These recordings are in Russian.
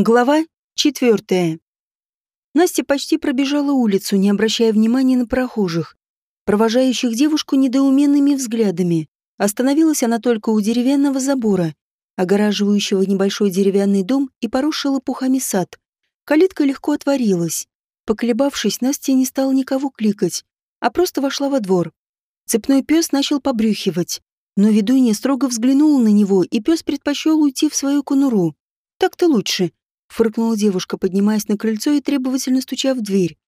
Глава четвертая. Настя почти пробежала улицу, не обращая внимания на прохожих, провожающих девушку недоуменными взглядами. Остановилась она только у деревянного забора, огораживающего небольшой деревянный дом и поросший лопухами сад. Калитка легко отворилась. Поколебавшись, Настя не стала никого кликать, а просто вошла во двор. Цепной пес начал побрюхивать, но ведунья строго взглянула на него, и пес предпочел уйти в свою конуру. Так-то лучше, фыркнула девушка, поднимаясь на крыльцо и требовательно стуча в дверь.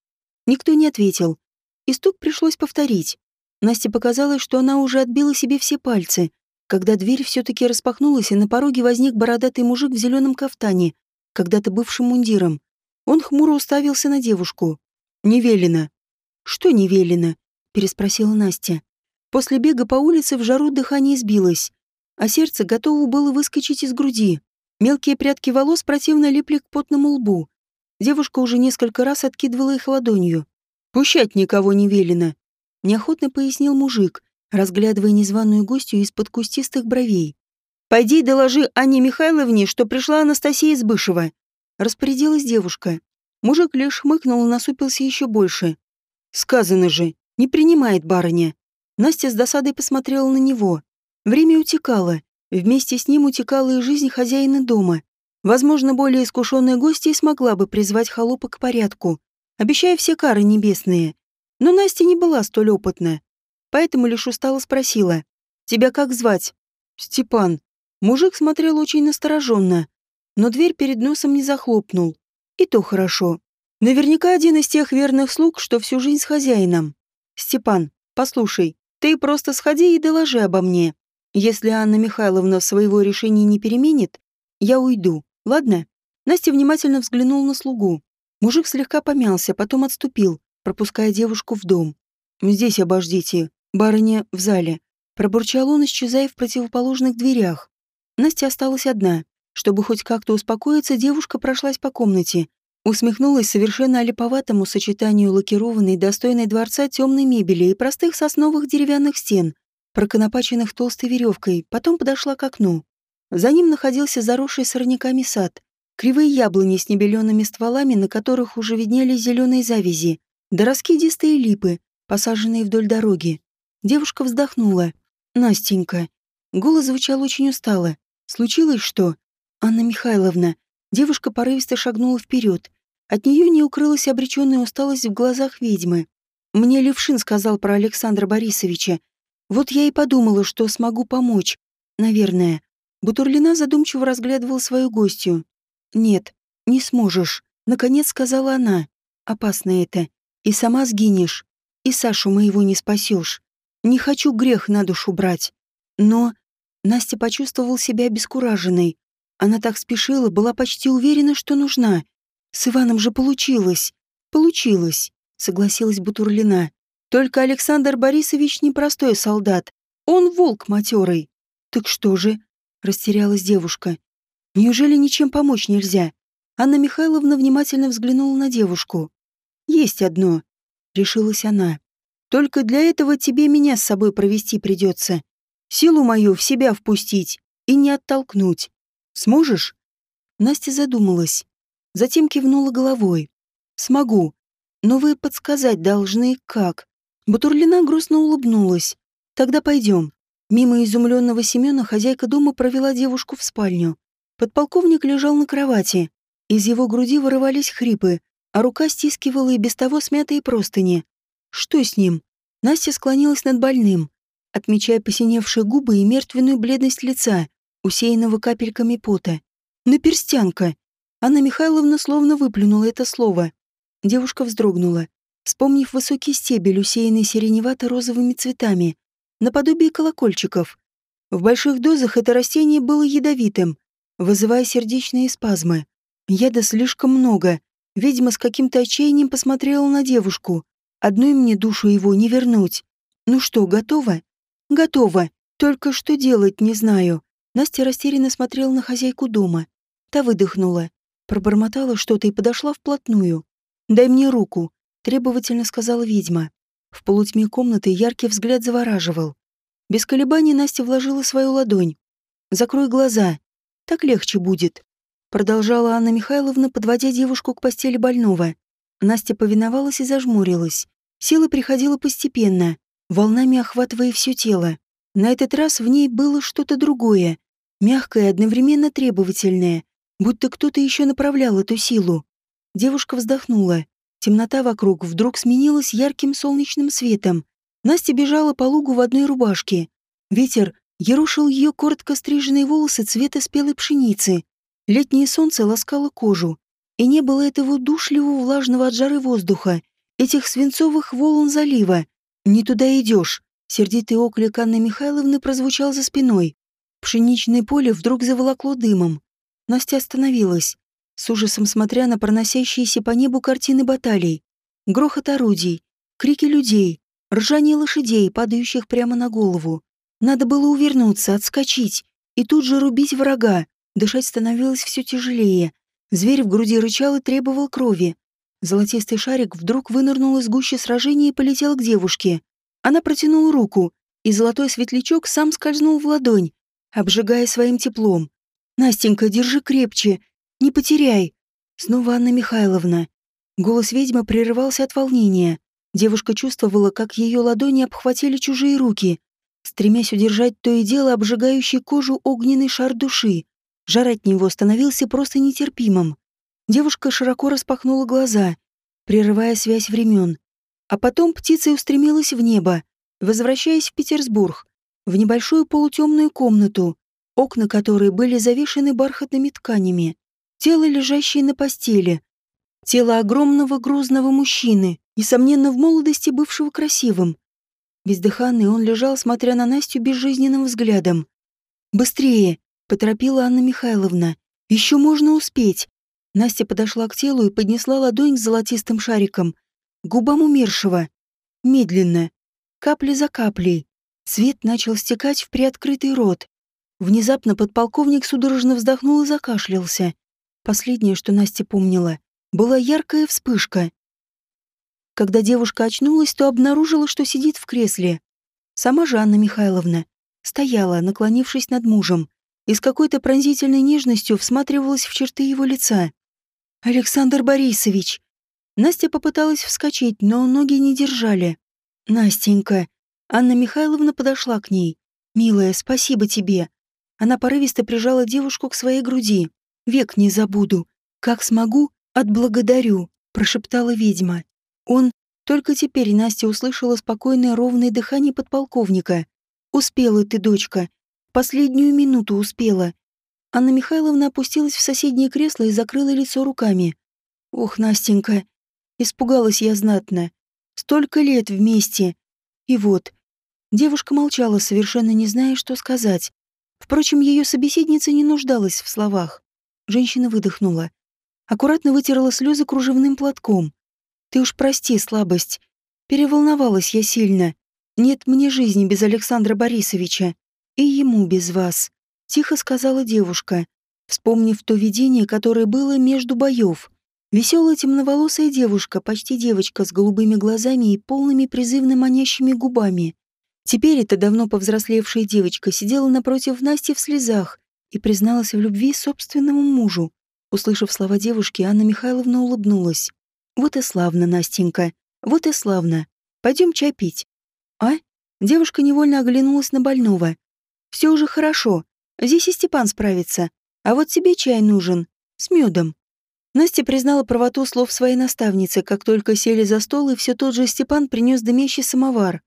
Никто не ответил. И стук пришлось повторить. Насте показалось, что она уже отбила себе все пальцы, когда дверь все-таки распахнулась, и на пороге возник бородатый мужик в зеленом кафтане, когда-то бывшим мундиром. Он хмуро уставился на девушку. «Не велено». «Что не велено?» — переспросила Настя. После бега по улице в жару дыхание сбилось, а сердце готово было выскочить из груди. Мелкие прядки волос противно липли к потному лбу. Девушка уже несколько раз откидывала их ладонью. «Пущать никого не велено», — неохотно пояснил мужик, разглядывая незваную гостью из-под кустистых бровей. «Пойди доложи Анне Михайловне, что пришла Анастасия Избышева», — распорядилась девушка. Мужик лишь хмыкнул и насупился еще больше. «Сказано же, не принимает барыня». Настя с досадой посмотрела на него. Время утекало. Вместе с ним утекала и жизнь хозяина дома. Возможно, более искушенная гостья смогла бы призвать холопа к порядку, обещая все кары небесные. Но Настя не была столь опытна, поэтому лишь устало спросила. «Тебя как звать?» «Степан». Мужик смотрел очень настороженно, но дверь перед носом не захлопнул. И то хорошо. Наверняка один из тех верных слуг, что всю жизнь с хозяином. «Степан, послушай, ты просто сходи и доложи обо мне. Если Анна Михайловна своего решения не переменит, я уйду, ладно?» Настя внимательно взглянул на слугу. Мужик слегка помялся, потом отступил, пропуская девушку в дом. «Здесь обождите, барыня в зале», — пробурчал он, исчезая в противоположных дверях. Настя осталась одна. Чтобы хоть как-то успокоиться, девушка прошлась по комнате, усмехнулась совершенно олиповатому сочетанию лакированной, достойной дворца темной мебели и простых сосновых деревянных стен, проконопаченных толстой веревкой, потом подошла к окну. За ним находился заросший сорняками сад, кривые яблони с небеленными стволами, на которых уже виднелись зеленые завязи, да раскидистые липы, посаженные вдоль дороги. Девушка вздохнула. «Настенька». Голос звучал очень устало. «Случилось что?» «Анна Михайловна». Девушка порывисто шагнула вперед. От нее не укрылась обреченная усталость в глазах ведьмы. «Мне Левшин сказал про Александра Борисовича. Вот я и подумала, что смогу помочь. Наверное. Бутурлина задумчиво разглядывала свою гостью. «Нет, не сможешь», — наконец сказала она. «Опасно это. И сама сгинешь. И Сашу моего не спасешь. Не хочу грех на душу брать. Но...» Настя почувствовал себя обескураженной. Она так спешила, была почти уверена, что нужна. С Иваном же получилось. Получилось, согласилась Бутурлина. Только Александр Борисович непростой солдат. Он волк матерый. Так что же? Растерялась девушка. Неужели ничем помочь нельзя? Анна Михайловна внимательно взглянула на девушку. Есть одно. Решилась она. Только для этого тебе меня с собой провести придется. Силу мою в себя впустить и не оттолкнуть. Сможешь? Настя задумалась. Затем кивнула головой. Смогу. Но вы подсказать должны, как. Бутурлина грустно улыбнулась. «Тогда пойдем». Мимо изумленного Семена хозяйка дома провела девушку в спальню. Подполковник лежал на кровати. Из его груди вырывались хрипы, а рука стискивала и без того смятые простыни. Что с ним? Настя склонилась над больным, отмечая посиневшие губы и мертвенную бледность лица, усеянного капельками пота. «Наперстянка!» Анна Михайловна словно выплюнула это слово. Девушка вздрогнула вспомнив высокий стебель, усеянный сиреневато-розовыми цветами, наподобие колокольчиков. В больших дозах это растение было ядовитым, вызывая сердечные спазмы. Яда слишком много. Ведьма с каким-то отчаянием посмотрела на девушку. Одной мне душу его не вернуть. Ну что, готова? Готова. Только что делать не знаю. Настя растерянно смотрела на хозяйку дома. Та выдохнула, пробормотала что-то и подошла вплотную. «Дай мне руку», требовательно сказала ведьма. В полутьме комнаты яркий взгляд завораживал. Без колебаний Настя вложила свою ладонь. «Закрой глаза. Так легче будет». продолжала Анна Михайловна, подводя девушку к постели больного. Настя повиновалась и зажмурилась. Сила приходила постепенно, волнами охватывая все тело. На этот раз в ней было что-то другое, мягкое и одновременно требовательное, будто кто-то еще направлял эту силу. Девушка вздохнула. Темнота вокруг вдруг сменилась ярким солнечным светом. Настя бежала по лугу в одной рубашке. Ветер ерушил ее коротко стриженные волосы цвета спелой пшеницы. Летнее солнце ласкало кожу. И не было этого душливого влажного от жары воздуха, этих свинцовых волн залива. «Не туда идешь», — сердитый оклик Анны Михайловны прозвучал за спиной. Пшеничное поле вдруг заволокло дымом. Настя остановилась, с ужасом смотря на проносящиеся по небу картины баталий. Грохот орудий, крики людей, ржание лошадей, падающих прямо на голову. Надо было увернуться, отскочить и тут же рубить врага. Дышать становилось все тяжелее. Зверь в груди рычал и требовал крови. Золотистый шарик вдруг вынырнул из гущи сражения и полетел к девушке. Она протянула руку, и золотой светлячок сам скользнул в ладонь, обжигая своим теплом. «Настенька, держи крепче, не потеряй!» Снова Анна Михайловна. Голос ведьмы прерывался от волнения. Девушка чувствовала, как ее ладони обхватили чужие руки, стремясь удержать то и дело обжигающий кожу огненный шар души. Жар от него становился просто нетерпимым. Девушка широко распахнула глаза, прерывая связь времен. А потом птицей устремилась в небо, возвращаясь в Петербург, в небольшую полутемную комнату, окна которой были завешены бархатными тканями. Тело, лежащее на постели. Тело огромного грузного мужчины, несомненно, в молодости бывшего красивым. Бездыханный он лежал, смотря на Настю безжизненным взглядом. «Быстрее!» — поторопила Анна Михайловна. «Еще можно успеть!» Настя подошла к телу и поднесла ладонь с золотистым шариком губам умершего. Медленно, капля за каплей, Свет начал стекать в приоткрытый рот. Внезапно подполковник судорожно вздохнул и закашлялся. Последнее, что Настя помнила, была яркая вспышка. Когда девушка очнулась, то обнаружила, что сидит в кресле. Сама же Анна Михайловна стояла, наклонившись над мужем, и с какой-то пронзительной нежностью всматривалась в черты его лица. «Александр Борисович!» Настя попыталась вскочить, но ноги не держали. «Настенька!» Анна Михайловна подошла к ней. «Милая, спасибо тебе». Она порывисто прижала девушку к своей груди. «Век не забуду. Как смогу, отблагодарю», — прошептала ведьма. Он... Только теперь Настя услышала спокойное ровное дыхание подполковника. «Успела ты, дочка. Последнюю минуту успела». Анна Михайловна опустилась в соседнее кресло и закрыла лицо руками. «Ох, Настенька, испугалась я знатно. Столько лет вместе. И вот, Девушка молчала, совершенно не зная, что сказать. Впрочем, ее собеседница не нуждалась в словах. Женщина выдохнула. Аккуратно вытерла слезы кружевным платком. «Ты уж прости слабость. Переволновалась я сильно. Нет мне жизни без Александра Борисовича. И ему без вас», — тихо сказала девушка, вспомнив то видение, которое было между боев. Веселая темноволосая девушка, почти девочка с голубыми глазами и полными призывно манящими губами. Теперь эта давно повзрослевшая девочка сидела напротив Насти в слезах и призналась в любви собственному мужу. Услышав слова девушки, Анна Михайловна улыбнулась. «Вот и славно, Настенька, вот и славно. Пойдем чай пить». «А?» Девушка невольно оглянулась на больного. «Все уже хорошо. Здесь и Степан справится. А вот тебе чай нужен. С медом». Настя признала правоту слов своей наставницы, как только сели за стол, и все тот же Степан принес дымящий самовар.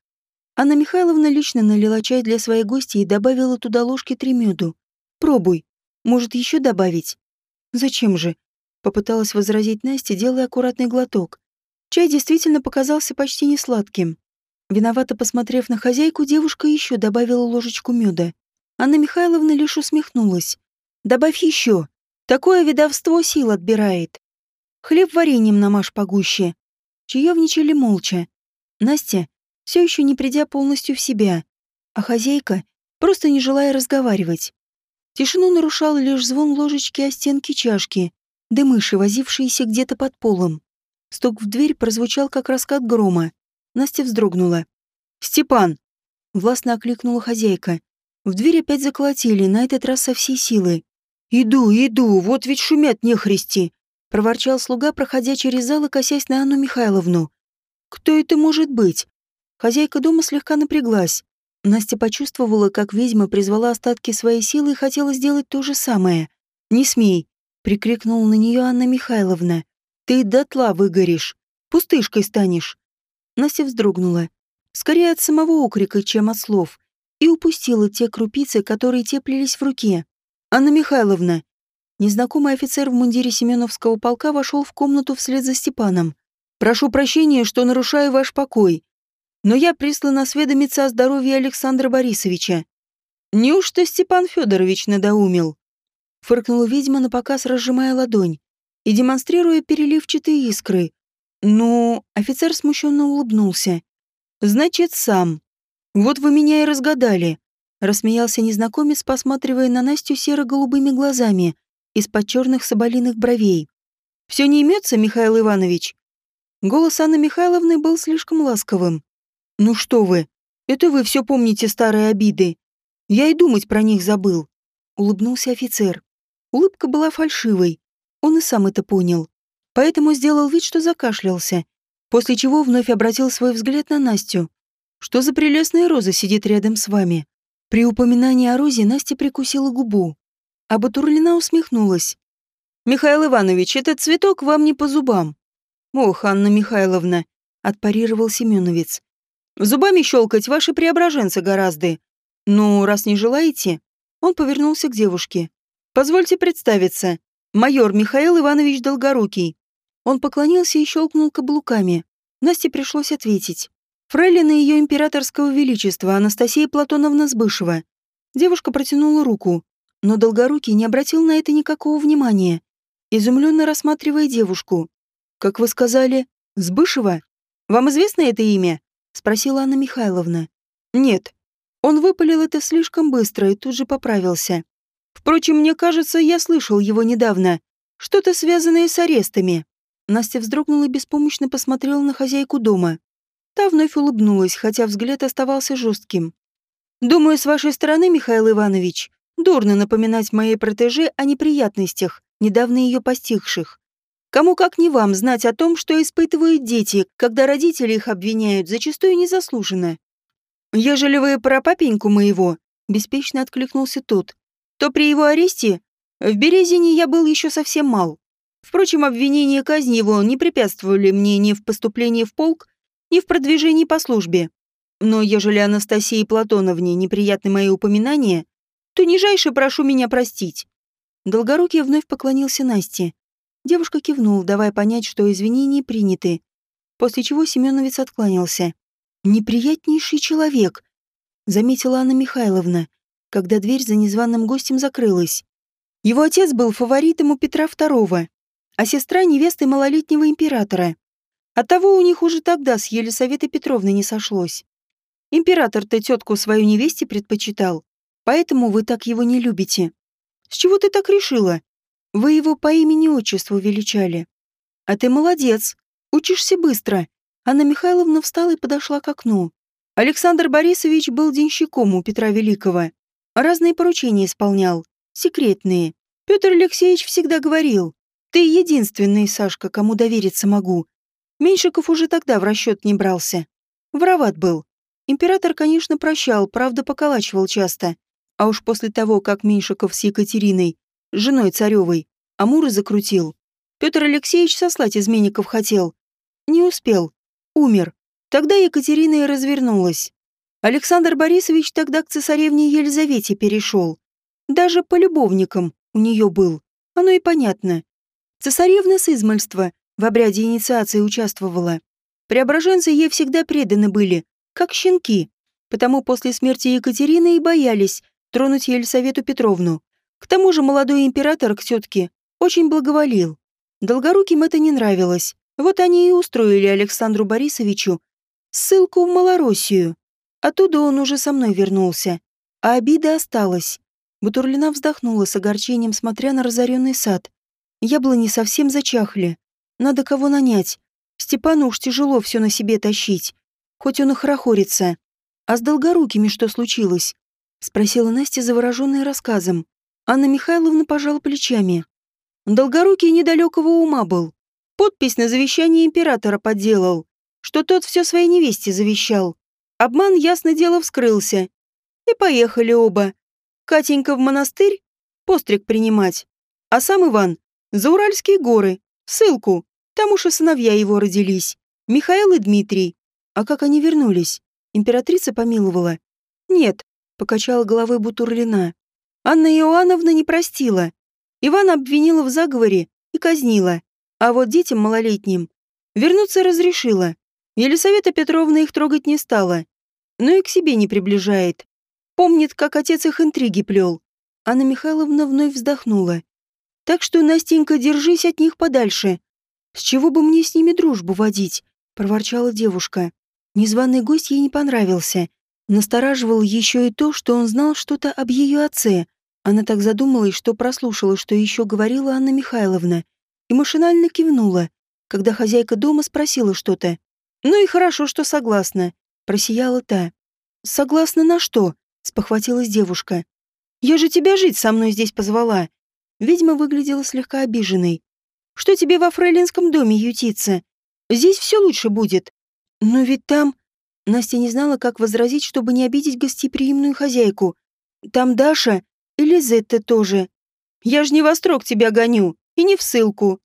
Анна Михайловна лично налила чай для своей гости и добавила туда ложки три меду. «Пробуй. Может, еще добавить?» «Зачем же?» — попыталась возразить Настя, делая аккуратный глоток. Чай действительно показался почти не сладким. Виновато посмотрев на хозяйку, девушка еще добавила ложечку меда. Анна Михайловна лишь усмехнулась. «Добавь еще. Такое видовство сил отбирает. Хлеб вареньем намажь погуще». Чаевничали молча. Настя, все еще не придя полностью в себя, а хозяйка, просто не желая разговаривать. Тишину нарушал лишь звон ложечки о стенки чашки, да мыши, возившиеся где-то под полом. Стук в дверь прозвучал, как раскат грома. Настя вздрогнула. «Степан!» — властно окликнула хозяйка. В дверь опять заколотили, на этот раз со всей силы. «Иду, иду, вот ведь шумят нехристи!» — проворчал слуга, проходя через зал и косясь на Анну Михайловну. «Кто это может быть?» Хозяйка дома слегка напряглась. Настя почувствовала, как ведьма призвала остатки своей силы и хотела сделать то же самое. «Не смей!» — прикрикнула на нее Анна Михайловна. «Ты дотла выгоришь, пустышкой станешь!» Настя вздрогнула. Скорее от самого окрика, чем от слов. И упустила те крупицы, которые теплились в руке. «Анна Михайловна!» Незнакомый офицер в мундире Семеновского полка вошел в комнату вслед за Степаном. «Прошу прощения, что нарушаю ваш покой, но я прислан осведомиться о здоровье Александра Борисовича». «Неужто Степан Федорович надоумил?» Фыркнула ведьма на показ, разжимая ладонь и демонстрируя переливчатые искры. «Ну...» — офицер смущенно улыбнулся. «Значит, сам. Вот вы меня и разгадали. Рассмеялся незнакомец, посматривая на Настю серо-голубыми глазами из-под черных соболиных бровей. «Все не имется, Михаил Иванович?» Голос Анны Михайловны был слишком ласковым. «Ну что вы, это вы все помните старые обиды. Я и думать про них забыл», — улыбнулся офицер. Улыбка была фальшивой. Он и сам это понял. Поэтому сделал вид, что закашлялся, после чего вновь обратил свой взгляд на Настю. «Что за прелестная роза сидит рядом с вами?» При упоминании о розе Настя прикусила губу, а Батурлина усмехнулась. «Михаил Иванович, этот цветок вам не по зубам». «Ох, Анна Михайловна», — отпарировал Семеновец. «Зубами щелкать ваши преображенцы гораздо. Ну, раз не желаете...» Он повернулся к девушке. «Позвольте представиться. Майор Михаил Иванович Долгорукий». Он поклонился и щелкнул каблуками. Насте пришлось ответить. Фрейлина ее императорского величества Анастасия Платоновна Сбышева. Девушка протянула руку, но Долгорукий не обратил на это никакого внимания, изумленно рассматривая девушку. «Как вы сказали, Сбышева? Вам известно это имя?» — спросила Анна Михайловна. «Нет». Он выпалил это слишком быстро и тут же поправился. «Впрочем, мне кажется, я слышал его недавно. Что-то связанное с арестами». Настя вздрогнула и беспомощно посмотрела на хозяйку дома. Та вновь улыбнулась, хотя взгляд оставался жестким. «Думаю, с вашей стороны, Михаил Иванович, дурно напоминать моей протеже о неприятностях, недавно ее постигших. Кому как не вам знать о том, что испытывают дети, когда родители их обвиняют, зачастую незаслуженно. Ежели вы про папеньку моего, беспечно откликнулся тот, то при его аресте в Березине я был еще совсем мал. Впрочем, обвинения и казнь его не препятствовали мне ни в поступлении в полк, и в продвижении по службе. Но ежели Анастасии Платоновне неприятны мои упоминания, то нижайше прошу меня простить». Долгорукий вновь поклонился Насте. Девушка кивнула, давая понять, что извинения приняты, после чего Семеновец откланялся. «Неприятнейший человек», — заметила Анна Михайловна, когда дверь за незваным гостем закрылась. Его отец был фаворитом у Петра II, а сестра — невестой малолетнего императора. Оттого у них уже тогда с Елисаветой Петровной не сошлось. Император-то тетку свою невесте предпочитал, поэтому вы так его не любите. С чего ты так решила? Вы его по имени-отчеству величали. А ты молодец, учишься быстро. Анна Михайловна встала и подошла к окну. Александр Борисович был денщиком у Петра Великого. Разные поручения исполнял, секретные. Петр Алексеевич всегда говорил, ты единственный, Сашка, кому довериться могу. Меньшиков уже тогда в расчет не брался. Вороват был. Император, конечно, прощал, правда, поколачивал часто. А уж после того, как Меньшиков с Екатериной, женой царевой, Амуры закрутил, Петр Алексеевич сослать изменников хотел. Не успел. Умер. Тогда Екатерина и развернулась. Александр Борисович тогда к цесаревне Елизавете перешел. Даже по любовникам у нее был. Оно и понятно. Цесаревна с измальства, в обряде инициации участвовала. Преображенцы ей всегда преданы были, как щенки, потому после смерти Екатерины и боялись тронуть Елисавету Петровну. К тому же молодой император к тетке очень благоволил. Долгоруким это не нравилось. Вот они и устроили Александру Борисовичу ссылку в Малороссию. Оттуда он уже со мной вернулся. А обида осталась. Бутурлина вздохнула с огорчением, смотря на разоренный сад. Яблони совсем зачахли. Надо кого нанять. Степану уж тяжело все на себе тащить. Хоть он и хорохорится. А с долгорукими что случилось? Спросила Настя, завороженная рассказом. Анна Михайловна пожала плечами. Долгорукий недалекого ума был. Подпись на завещание императора подделал, что тот все своей невесте завещал. Обман, ясно дело, вскрылся. И поехали оба. Катенька в монастырь, постриг принимать. А сам Иван за Уральские горы, ссылку. Там уж и сыновья его родились. Михаил и Дмитрий. А как они вернулись? Императрица помиловала. Нет, покачала головой Бутурлина. Анна Иоанновна не простила. Иван обвинила в заговоре и казнила. А вот детям малолетним вернуться разрешила. Елисавета Петровна их трогать не стала. Но и к себе не приближает. Помнит, как отец их интриги плел. Анна Михайловна вновь вздохнула. Так что, Настенька, держись от них подальше. С чего бы мне с ними дружбу водить? Проворчала девушка. Незваный гость ей не понравился. Настораживал еще и то, что он знал что-то об ее отце, она так задумалась, что прослушала, что еще говорила Анна Михайловна, и машинально кивнула, когда хозяйка дома спросила что-то. «Ну и хорошо, что согласна», — просияла та. «Согласна на что?» — спохватилась девушка. «Я же тебя жить со мной здесь позвала». Ведьма выглядела слегка обиженной. «Что тебе во фрейлинском доме ютиться? Здесь все лучше будет». «Но ведь там...» Настя не знала, как возразить, чтобы не обидеть гостеприимную хозяйку. «Там Даша...» И Лизетта тоже. Я ж не во строк тебя гоню, и не в ссылку.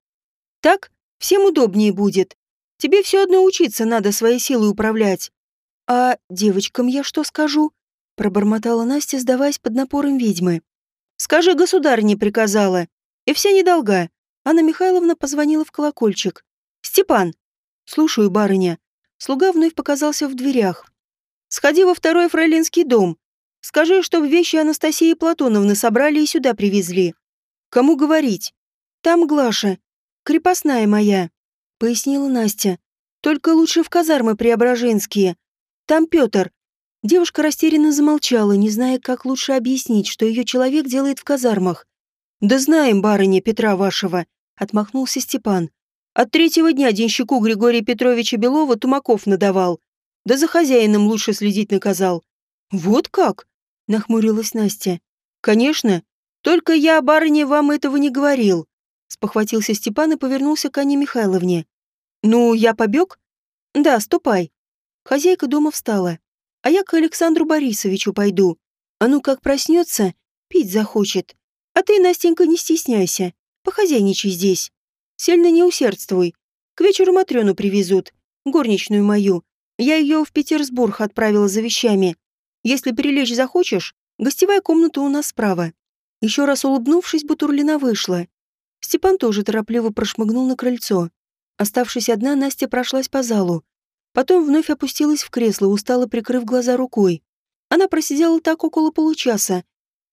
Так всем удобнее будет. Тебе все одно учиться надо своей силой управлять. А девочкам я что скажу? Пробормотала Настя, сдаваясь под напором ведьмы. Скажи, государыня приказала. И вся недолга. Анна Михайловна позвонила в колокольчик. «Степан!» «Слушаю, барыня». Слуга вновь показался в дверях. «Сходи во второй фрейлинский дом. Скажи, чтобы вещи Анастасии Платоновны собрали и сюда привезли. Кому говорить? Там Глаша, крепостная моя, пояснила Настя. Только лучше в казармы Преображенские. Там Петр. Девушка растерянно замолчала, не зная, как лучше объяснить, что ее человек делает в казармах. «Да знаем, барыня Петра вашего», — отмахнулся Степан. «От третьего дня денщику Григория Петровича Белова Тумаков надавал. Да за хозяином лучше следить наказал. «Вот как?» — нахмурилась Настя. «Конечно. Только я, барыне, вам этого не говорил». Спохватился Степан и повернулся к Анне Михайловне. «Ну, я побег?» «Да, ступай». Хозяйка дома встала. «А я к Александру Борисовичу пойду. А ну как проснется, пить захочет. А ты, Настенька, не стесняйся. Похозяйничай здесь. Сильно не усердствуй. К вечеру Матрёну привезут. Горничную мою. Я ее в Петербург отправила за вещами. Если перелечь захочешь, гостевая комната у нас справа». Еще раз улыбнувшись, Бутурлина вышла. Степан тоже торопливо прошмыгнул на крыльцо. Оставшись одна, Настя прошлась по залу. Потом вновь опустилась в кресло, устало прикрыв глаза рукой. Она просидела так около получаса.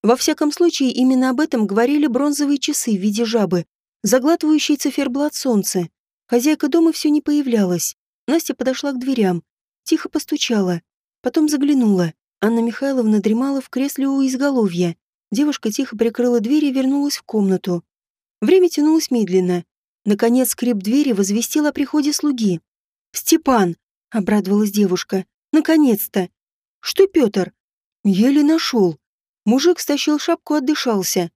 Во всяком случае, именно об этом говорили бронзовые часы в виде жабы, заглатывающие циферблат солнца. Хозяйка дома все не появлялась. Настя подошла к дверям, тихо постучала, потом заглянула. Анна Михайловна дремала в кресле у изголовья. Девушка тихо прикрыла дверь и вернулась в комнату. Время тянулось медленно. Наконец скрип двери возвестил о приходе слуги. «Степан!» — обрадовалась девушка. «Наконец-то!» «Что, Петр?» «Еле нашел». Мужик стащил шапку, отдышался.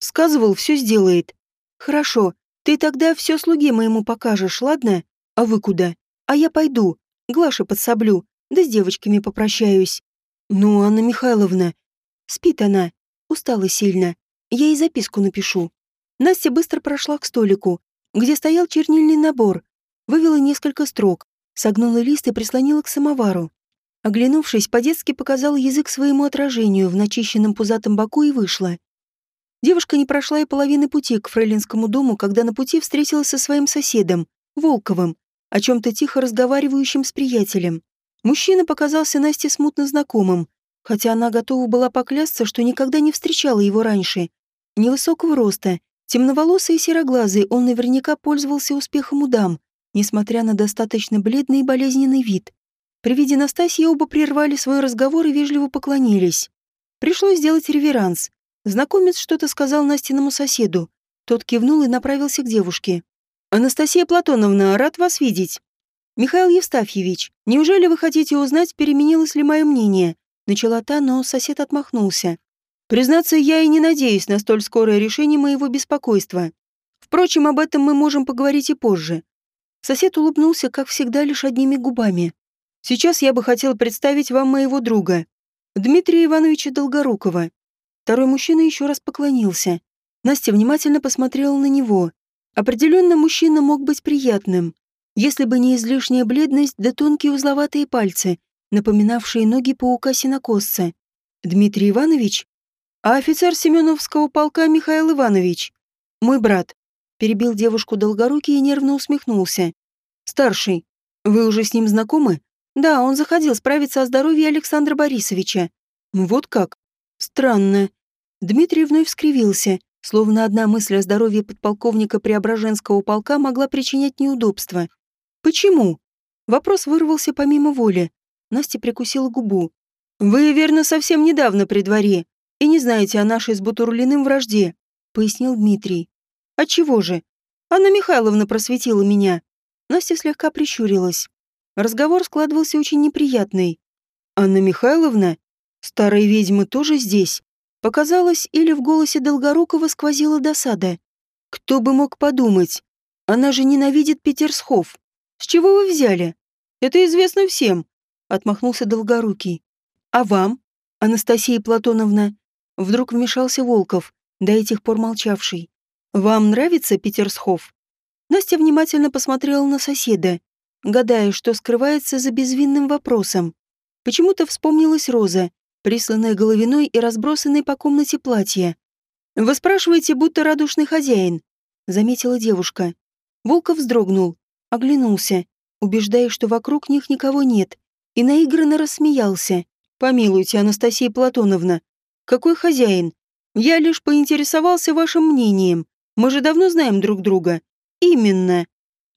Сказывал, все сделает. «Хорошо, ты тогда все слуге моему покажешь, ладно? А вы куда? А я пойду. Глаша подсоблю, да с девочками попрощаюсь. «Ну, Анна Михайловна...» Спит она. Устала сильно. Я ей записку напишу. Настя быстро прошла к столику, где стоял чернильный набор. Вывела несколько строк, согнула лист и прислонила к самовару. Оглянувшись, по-детски показала язык своему отражению в начищенном пузатом боку и вышла. Девушка не прошла и половины пути к фрейлинскому дому, когда на пути встретилась со своим соседом, Волковым, о чем-то тихо разговаривающим с приятелем. Мужчина показался Насте смутно знакомым, хотя она готова была поклясться, что никогда не встречала его раньше. Невысокого роста, темноволосый и сероглазый, он наверняка пользовался успехом у дам, несмотря на достаточно бледный и болезненный вид. При виде Настасьи оба прервали свой разговор и вежливо поклонились. Пришлось сделать реверанс. Знакомец что-то сказал Настиному соседу. Тот кивнул и направился к девушке. «Анастасия Платоновна, рад вас видеть». «Михаил Евстафьевич, неужели вы хотите узнать, переменилось ли мое мнение?» Начала та, но сосед отмахнулся. Признаться, я и не надеюсь на столь скорое решение моего беспокойства. Впрочем, об этом мы можем поговорить и позже. Сосед улыбнулся, как всегда, лишь одними губами. Сейчас я бы хотел представить вам моего друга, Дмитрия Ивановича Долгорукова. Второй мужчина еще раз поклонился. Настя внимательно посмотрела на него. Определенно, мужчина мог быть приятным, если бы не излишняя бледность да тонкие узловатые пальцы, напоминавшие ноги паука-синокосца. Дмитрий Иванович? А офицер Семеновского полка Михаил Иванович? Мой брат. Перебил девушку Долгорукий и нервно усмехнулся. Старший. Вы уже с ним знакомы? Да, он заходил справиться о здоровье Александра Борисовича. Вот как? Странно. Дмитрий вновь скривился, словно одна мысль о здоровье подполковника Преображенского полка могла причинять неудобства. Почему? Вопрос вырвался помимо воли. Настя прикусила губу. «Вы, верно, совсем недавно при дворе и не знаете о нашей с Бутурлиным вражде», — пояснил Дмитрий. «А чего же? Анна Михайловна просветила меня». Настя слегка прищурилась. Разговор складывался очень неприятный. «Анна Михайловна? Старая ведьма тоже здесь?» Показалось, или в голосе Долгорукова сквозила досада. «Кто бы мог подумать? Она же ненавидит Петерсхов. С чего вы взяли? Это известно всем отмахнулся Долгорукий. А вам, Анастасия Платоновна? Вдруг вмешался Волков, до этих пор молчавший. Вам нравится Петерсхов? Настя внимательно посмотрела на соседа, гадая, что скрывается за безвинным вопросом. Почему-то вспомнилась Роза, присланная головиной и разбросанной по комнате платье. «Вы спрашиваете, будто радушный хозяин», — заметила девушка. Волков вздрогнул, оглянулся, убеждая, что вокруг них никого нет, и наигранно рассмеялся. «Помилуйте, Анастасия Платоновна, какой хозяин? Я лишь поинтересовался вашим мнением. Мы же давно знаем друг друга». «Именно».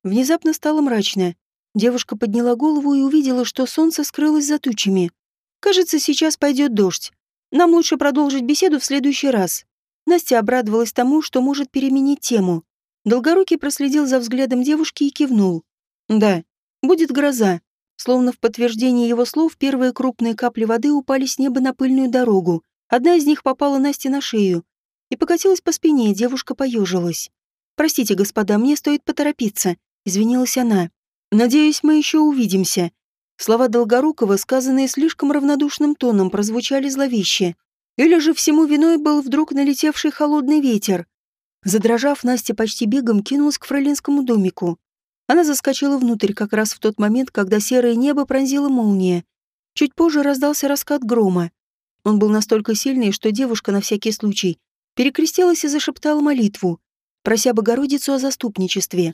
Внезапно стало мрачно. Девушка подняла голову и увидела, что солнце скрылось за тучами. «Кажется, сейчас пойдет дождь. Нам лучше продолжить беседу в следующий раз». Настя обрадовалась тому, что может переменить тему. Долгорукий проследил за взглядом девушки и кивнул. «Да, будет гроза. Словно в подтверждение его слов, первые крупные капли воды упали с неба на пыльную дорогу. Одна из них попала Насте на шею и покатилась по спине, девушка поежилась. «Простите, господа, мне стоит поторопиться», — извинилась она. «Надеюсь, мы еще увидимся». Слова Долгорукова, сказанные слишком равнодушным тоном, прозвучали зловеще. Или же всему виной был вдруг налетевший холодный ветер. Задрожав, Настя почти бегом кинулась к фролинскому домику. Она заскочила внутрь как раз в тот момент, когда серое небо пронзила молния. Чуть позже раздался раскат грома. Он был настолько сильный, что девушка на всякий случай перекрестилась и зашептала молитву, прося Богородицу о заступничестве.